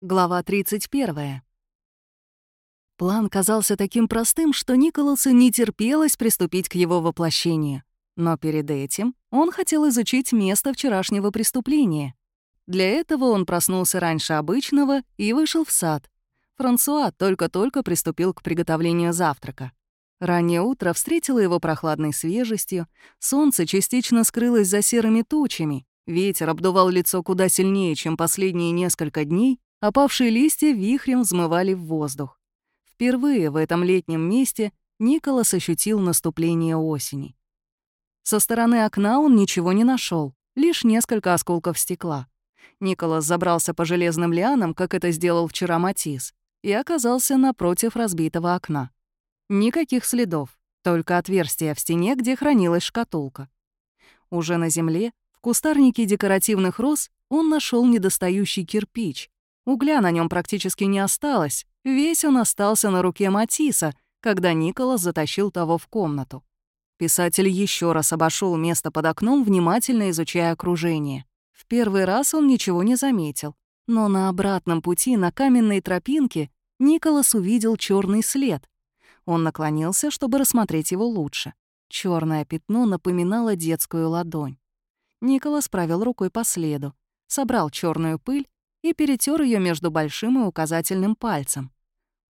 Глава 31. План казался таким простым, что Николасу не терпелось приступить к его воплощению. Но перед этим он хотел изучить место вчерашнего преступления. Для этого он проснулся раньше обычного и вышел в сад. Франсуа только-только приступил к приготовлению завтрака. Раннее утро встретило его прохладной свежестью, солнце частично скрылось за серыми тучами, ветер обдувал лицо куда сильнее, чем последние несколько дней, Опавшие листья вихрем взмывали в воздух. Впервые в этом летнем месте Николас ощутил наступление осени. Со стороны окна он ничего не нашел, лишь несколько осколков стекла. Николас забрался по железным лианам, как это сделал вчера Матис, и оказался напротив разбитого окна. Никаких следов, только отверстие в стене, где хранилась шкатулка. Уже на земле, в кустарнике декоративных роз, он нашел недостающий кирпич, Угля на нем практически не осталось, весь он остался на руке Матисса, когда Николас затащил того в комнату. Писатель еще раз обошел место под окном, внимательно изучая окружение. В первый раз он ничего не заметил, но на обратном пути на каменной тропинке Николас увидел черный след. Он наклонился, чтобы рассмотреть его лучше. Черное пятно напоминало детскую ладонь. Николас провел рукой по следу, собрал черную пыль и перетер ее между большим и указательным пальцем.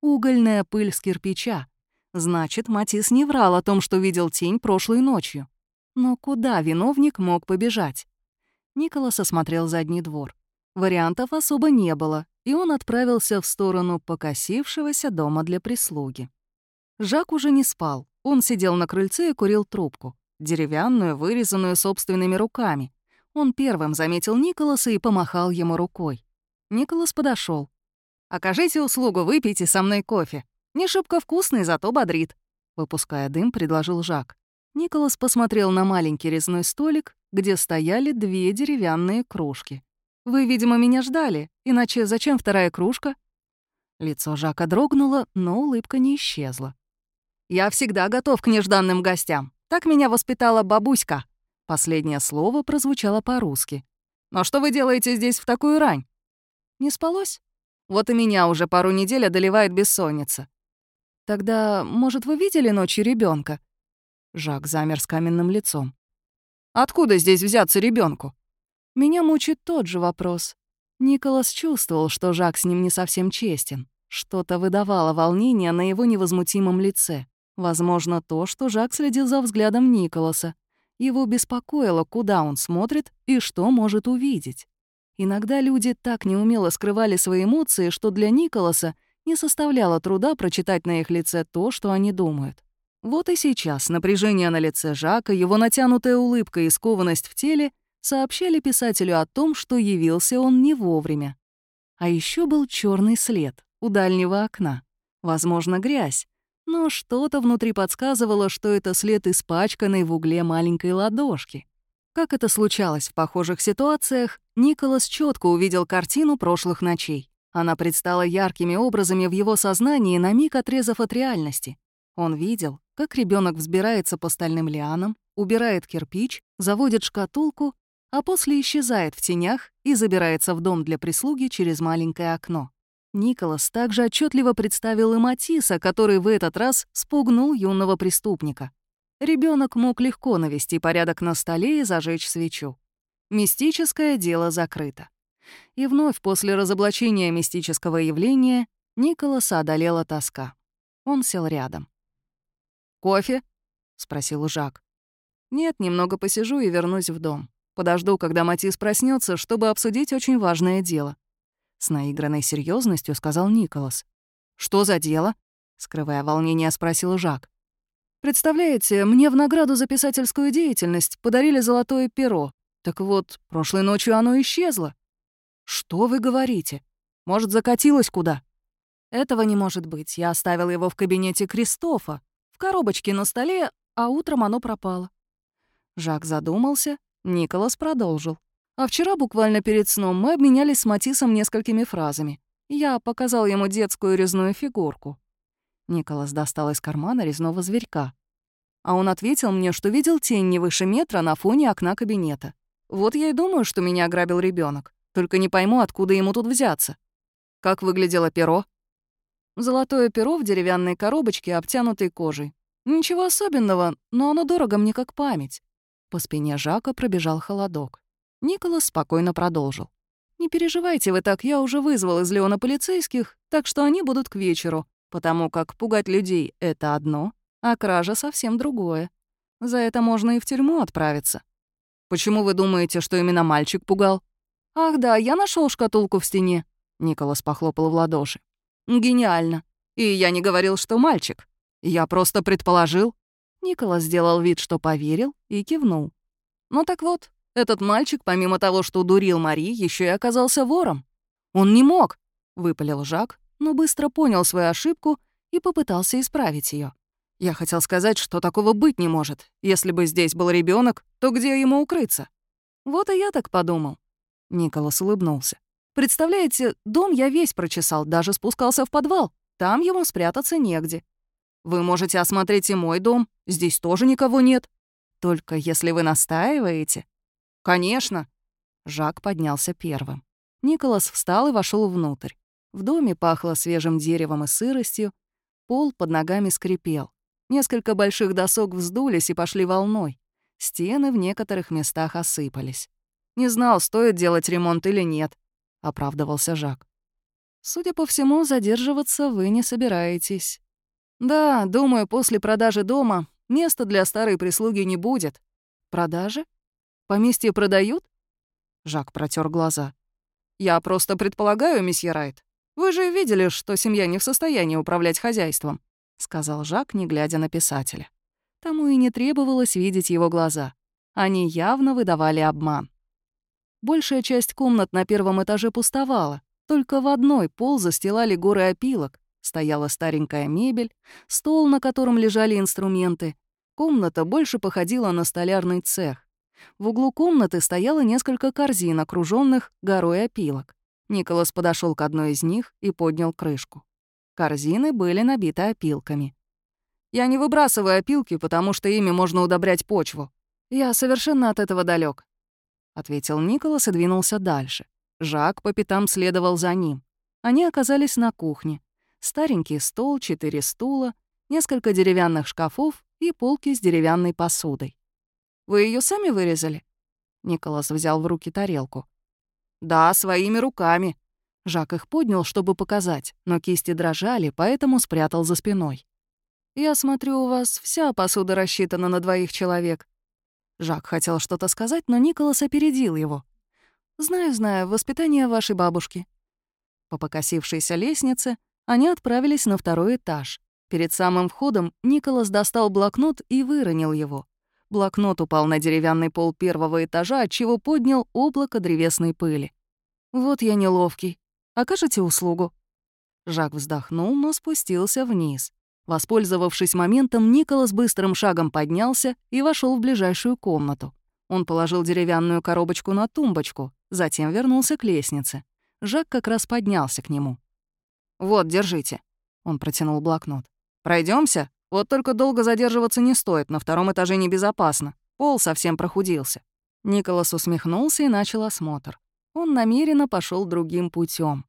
Угольная пыль с кирпича. Значит, Матис не врал о том, что видел тень прошлой ночью. Но куда виновник мог побежать? Николас осмотрел задний двор. Вариантов особо не было, и он отправился в сторону покосившегося дома для прислуги. Жак уже не спал. Он сидел на крыльце и курил трубку, деревянную, вырезанную собственными руками. Он первым заметил Николаса и помахал ему рукой. Николас подошел. «Окажите услугу, выпейте со мной кофе. Не шибко вкусный, зато бодрит», — выпуская дым, предложил Жак. Николас посмотрел на маленький резной столик, где стояли две деревянные кружки. «Вы, видимо, меня ждали, иначе зачем вторая кружка?» Лицо Жака дрогнуло, но улыбка не исчезла. «Я всегда готов к нежданным гостям. Так меня воспитала бабуська». Последнее слово прозвучало по-русски. «Но что вы делаете здесь в такую рань?» Не спалось? Вот и меня уже пару недель одолевает бессонница. Тогда, может, вы видели ночью ребенка? Жак замер с каменным лицом. Откуда здесь взяться ребенку? Меня мучит тот же вопрос. Николас чувствовал, что Жак с ним не совсем честен. Что-то выдавало волнение на его невозмутимом лице. Возможно, то, что Жак следил за взглядом Николаса. Его беспокоило, куда он смотрит и что может увидеть. Иногда люди так неумело скрывали свои эмоции, что для Николаса не составляло труда прочитать на их лице то, что они думают. Вот и сейчас напряжение на лице Жака, его натянутая улыбка и скованность в теле сообщали писателю о том, что явился он не вовремя. А еще был черный след у дальнего окна. Возможно, грязь, но что-то внутри подсказывало, что это след испачканной в угле маленькой ладошки. Как это случалось в похожих ситуациях, Николас четко увидел картину прошлых ночей. Она предстала яркими образами в его сознании, на миг отрезав от реальности. Он видел, как ребенок взбирается по стальным лианам, убирает кирпич, заводит шкатулку, а после исчезает в тенях и забирается в дом для прислуги через маленькое окно. Николас также отчетливо представил и Матисса, который в этот раз спугнул юного преступника. Ребенок мог легко навести порядок на столе и зажечь свечу. Мистическое дело закрыто. И вновь после разоблачения мистического явления Николаса одолела тоска. Он сел рядом. «Кофе?» — спросил Жак. «Нет, немного посижу и вернусь в дом. Подожду, когда Матис проснется, чтобы обсудить очень важное дело». С наигранной серьезностью сказал Николас. «Что за дело?» — скрывая волнение, спросил Жак. Представляете, мне в награду за писательскую деятельность подарили золотое перо. Так вот, прошлой ночью оно исчезло. Что вы говорите? Может, закатилось куда? Этого не может быть. Я оставил его в кабинете Кристофа, в коробочке на столе, а утром оно пропало. Жак задумался, Николас продолжил. А вчера, буквально перед сном, мы обменялись с Матисом несколькими фразами. Я показал ему детскую резную фигурку. Николас достал из кармана резного зверька. А он ответил мне, что видел тень не выше метра на фоне окна кабинета. Вот я и думаю, что меня ограбил ребенок. Только не пойму, откуда ему тут взяться. Как выглядело перо? Золотое перо в деревянной коробочке, обтянутой кожей. Ничего особенного, но оно дорого мне как память. По спине Жака пробежал холодок. Николас спокойно продолжил. «Не переживайте вы так, я уже вызвал из Леона полицейских, так что они будут к вечеру, потому как пугать людей — это одно, а кража — совсем другое. За это можно и в тюрьму отправиться». «Почему вы думаете, что именно мальчик пугал?» «Ах да, я нашел шкатулку в стене», — Николас похлопал в ладоши. «Гениально. И я не говорил, что мальчик. Я просто предположил». Николас сделал вид, что поверил, и кивнул. «Ну так вот, этот мальчик, помимо того, что дурил Мари, еще и оказался вором. Он не мог», — выпалил Жак, но быстро понял свою ошибку и попытался исправить ее. Я хотел сказать, что такого быть не может. Если бы здесь был ребенок, то где ему укрыться? Вот и я так подумал. Николас улыбнулся. Представляете, дом я весь прочесал, даже спускался в подвал. Там ему спрятаться негде. Вы можете осмотреть и мой дом, здесь тоже никого нет. Только если вы настаиваете. Конечно. Жак поднялся первым. Николас встал и вошел внутрь. В доме пахло свежим деревом и сыростью. Пол под ногами скрипел. Несколько больших досок вздулись и пошли волной. Стены в некоторых местах осыпались. «Не знал, стоит делать ремонт или нет», — оправдывался Жак. «Судя по всему, задерживаться вы не собираетесь». «Да, думаю, после продажи дома места для старой прислуги не будет». «Продажи? Поместье продают?» Жак протер глаза. «Я просто предполагаю, месье Райт. Вы же видели, что семья не в состоянии управлять хозяйством», — сказал Жак, не глядя на писателя. Тому и не требовалось видеть его глаза. Они явно выдавали обман. Большая часть комнат на первом этаже пустовала. Только в одной пол застилали горы опилок. Стояла старенькая мебель, стол, на котором лежали инструменты. Комната больше походила на столярный цех. В углу комнаты стояло несколько корзин, окруженных горой опилок. Николас подошел к одной из них и поднял крышку. Корзины были набиты опилками. «Я не выбрасываю опилки, потому что ими можно удобрять почву. Я совершенно от этого далек. — ответил Николас и двинулся дальше. Жак по пятам следовал за ним. Они оказались на кухне. Старенький стол, четыре стула, несколько деревянных шкафов и полки с деревянной посудой. «Вы ее сами вырезали?» Николас взял в руки тарелку. «Да, своими руками». Жак их поднял, чтобы показать, но кисти дрожали, поэтому спрятал за спиной. «Я смотрю, у вас вся посуда рассчитана на двоих человек. Жак хотел что-то сказать, но Николас опередил его. «Знаю, знаю, воспитание вашей бабушки». По покосившейся лестнице они отправились на второй этаж. Перед самым входом Николас достал блокнот и выронил его. Блокнот упал на деревянный пол первого этажа, отчего поднял облако древесной пыли. «Вот я неловкий. Окажете услугу?» Жак вздохнул, но спустился вниз. Воспользовавшись моментом, Николас быстрым шагом поднялся и вошел в ближайшую комнату. Он положил деревянную коробочку на тумбочку, затем вернулся к лестнице. Жак как раз поднялся к нему. «Вот, держите». Он протянул блокнот. Пройдемся. Вот только долго задерживаться не стоит, на втором этаже небезопасно. Пол совсем прохудился». Николас усмехнулся и начал осмотр. Он намеренно пошел другим путем.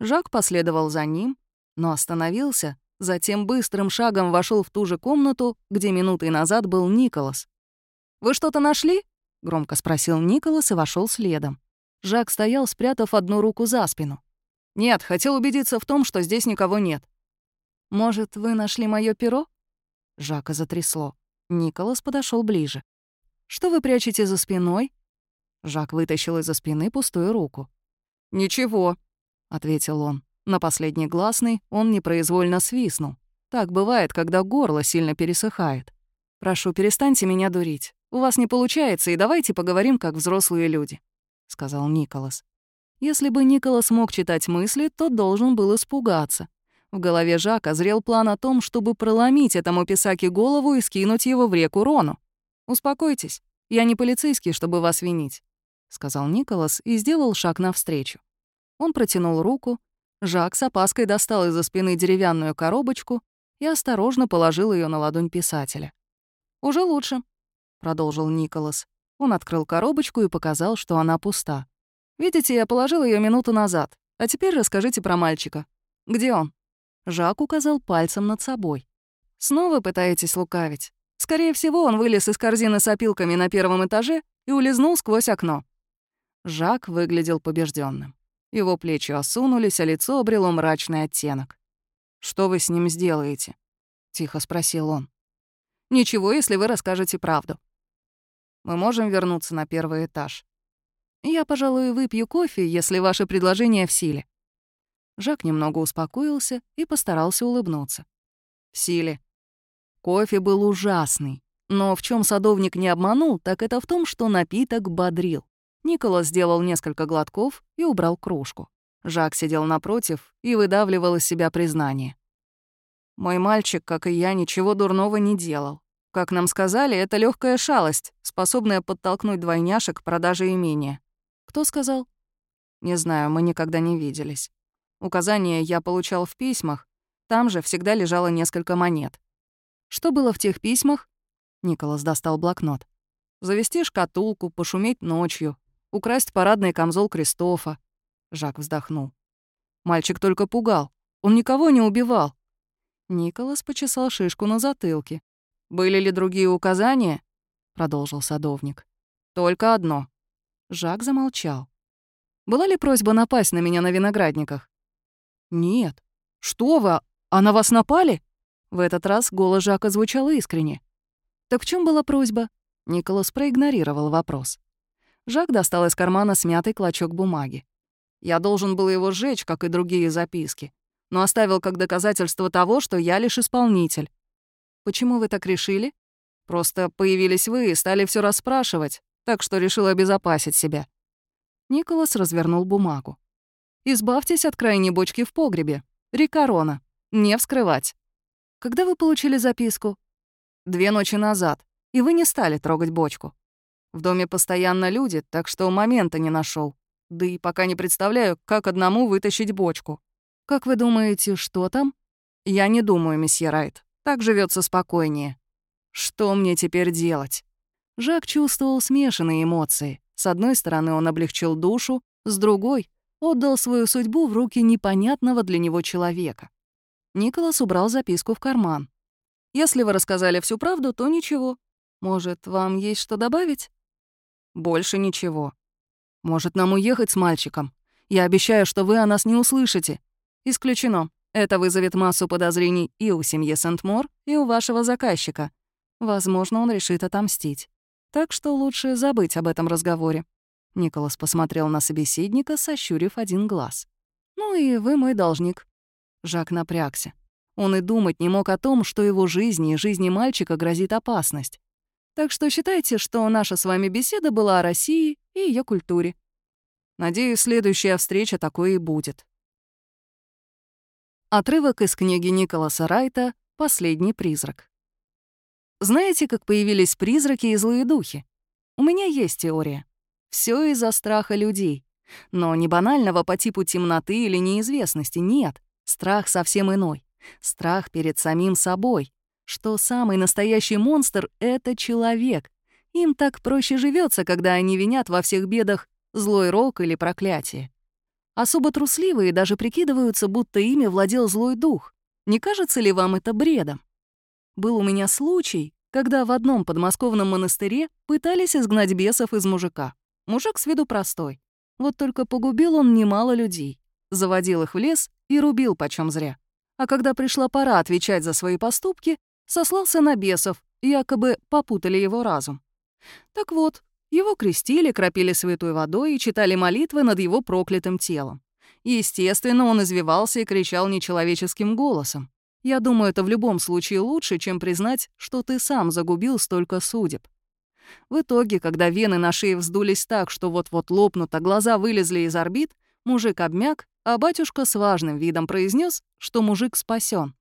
Жак последовал за ним, но остановился, Затем быстрым шагом вошел в ту же комнату, где минутой назад был Николас. «Вы что-то нашли?» — громко спросил Николас и вошел следом. Жак стоял, спрятав одну руку за спину. «Нет, хотел убедиться в том, что здесь никого нет». «Может, вы нашли моё перо?» Жака затрясло. Николас подошел ближе. «Что вы прячете за спиной?» Жак вытащил из-за спины пустую руку. «Ничего», — ответил он. На последний гласный он непроизвольно свистнул. Так бывает, когда горло сильно пересыхает. «Прошу, перестаньте меня дурить. У вас не получается, и давайте поговорим, как взрослые люди», — сказал Николас. Если бы Николас мог читать мысли, то должен был испугаться. В голове Жака зрел план о том, чтобы проломить этому писаке голову и скинуть его в реку Рону. «Успокойтесь, я не полицейский, чтобы вас винить», — сказал Николас и сделал шаг навстречу. Он протянул руку, Жак с опаской достал из-за спины деревянную коробочку и осторожно положил ее на ладонь писателя. «Уже лучше», — продолжил Николас. Он открыл коробочку и показал, что она пуста. «Видите, я положил ее минуту назад. А теперь расскажите про мальчика. Где он?» Жак указал пальцем над собой. «Снова пытаетесь лукавить? Скорее всего, он вылез из корзины с опилками на первом этаже и улизнул сквозь окно». Жак выглядел побежденным. Его плечи осунулись, а лицо обрело мрачный оттенок. «Что вы с ним сделаете?» — тихо спросил он. «Ничего, если вы расскажете правду. Мы можем вернуться на первый этаж. Я, пожалуй, выпью кофе, если ваше предложение в силе». Жак немного успокоился и постарался улыбнуться. «В силе». Кофе был ужасный, но в чем садовник не обманул, так это в том, что напиток бодрил. Николас сделал несколько глотков и убрал кружку. Жак сидел напротив и выдавливал из себя признание. «Мой мальчик, как и я, ничего дурного не делал. Как нам сказали, это легкая шалость, способная подтолкнуть двойняшек к продаже имения. Кто сказал? Не знаю, мы никогда не виделись. Указания я получал в письмах, там же всегда лежало несколько монет. Что было в тех письмах? Николас достал блокнот. Завести шкатулку, пошуметь ночью, украсть парадный камзол Кристофа. Жак вздохнул. Мальчик только пугал. Он никого не убивал. Николас почесал шишку на затылке. «Были ли другие указания?» — продолжил садовник. «Только одно». Жак замолчал. «Была ли просьба напасть на меня на виноградниках?» «Нет. Что вы? А на вас напали?» В этот раз голос Жака звучал искренне. «Так в чем была просьба?» Николас проигнорировал вопрос. Жак достал из кармана смятый клочок бумаги. Я должен был его сжечь, как и другие записки, но оставил как доказательство того, что я лишь исполнитель. Почему вы так решили? Просто появились вы и стали все расспрашивать, так что решил обезопасить себя. Николас развернул бумагу. «Избавьтесь от крайней бочки в погребе. Рикарона. Не вскрывать. Когда вы получили записку? Две ночи назад. И вы не стали трогать бочку. В доме постоянно люди, так что момента не нашел. Да и пока не представляю, как одному вытащить бочку. Как вы думаете, что там? Я не думаю, месье Райт. Так живется спокойнее. Что мне теперь делать? Жак чувствовал смешанные эмоции. С одной стороны, он облегчил душу, с другой — отдал свою судьбу в руки непонятного для него человека. Николас убрал записку в карман. «Если вы рассказали всю правду, то ничего. Может, вам есть что добавить?» Больше ничего. Может, нам уехать с мальчиком? Я обещаю, что вы о нас не услышите. Исключено. Это вызовет массу подозрений и у семьи Сент-Мор, и у вашего заказчика. Возможно, он решит отомстить. Так что лучше забыть об этом разговоре. Николас посмотрел на собеседника, сощурив один глаз. «Ну и вы мой должник». Жак напрягся. Он и думать не мог о том, что его жизни и жизни мальчика грозит опасность. Так что считайте, что наша с вами беседа была о России и ее культуре. Надеюсь, следующая встреча такой и будет. Отрывок из книги Николаса Райта «Последний призрак». Знаете, как появились призраки и злые духи? У меня есть теория. Все из-за страха людей. Но не банального по типу темноты или неизвестности, нет. Страх совсем иной. Страх перед самим собой, что самый настоящий монстр — это человек. Им так проще живется, когда они винят во всех бедах злой рок или проклятие. Особо трусливые даже прикидываются, будто ими владел злой дух. Не кажется ли вам это бредом? Был у меня случай, когда в одном подмосковном монастыре пытались изгнать бесов из мужика. Мужик с виду простой. Вот только погубил он немало людей. Заводил их в лес и рубил почем зря. А когда пришла пора отвечать за свои поступки, сослался на бесов, якобы попутали его разум. Так вот, его крестили, кропили святой водой и читали молитвы над его проклятым телом. Естественно, он извивался и кричал нечеловеческим голосом. Я думаю, это в любом случае лучше, чем признать, что ты сам загубил столько судеб. В итоге, когда вены на шее вздулись так, что вот-вот лопнут, а глаза вылезли из орбит, мужик обмяк, а батюшка с важным видом произнес, что мужик спасен.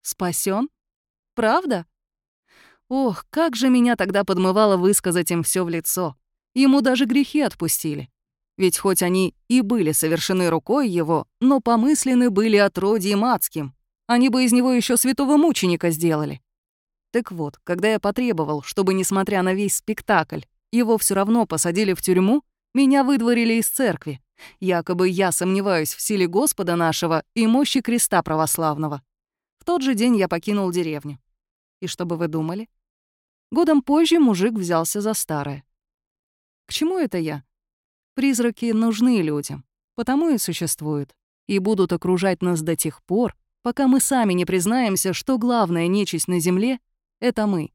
Спасен? Правда? Ох, как же меня тогда подмывало высказать им все в лицо. Ему даже грехи отпустили. Ведь хоть они и были совершены рукой его, но помыслены были отродьем адским. Они бы из него еще святого мученика сделали. Так вот, когда я потребовал, чтобы, несмотря на весь спектакль, его все равно посадили в тюрьму, меня выдворили из церкви. Якобы я сомневаюсь в силе Господа нашего и мощи креста православного. В тот же день я покинул деревню. И что бы вы думали? Годом позже мужик взялся за старое. К чему это я? Призраки нужны людям, потому и существуют, и будут окружать нас до тех пор, пока мы сами не признаемся, что главная нечисть на Земле — это мы.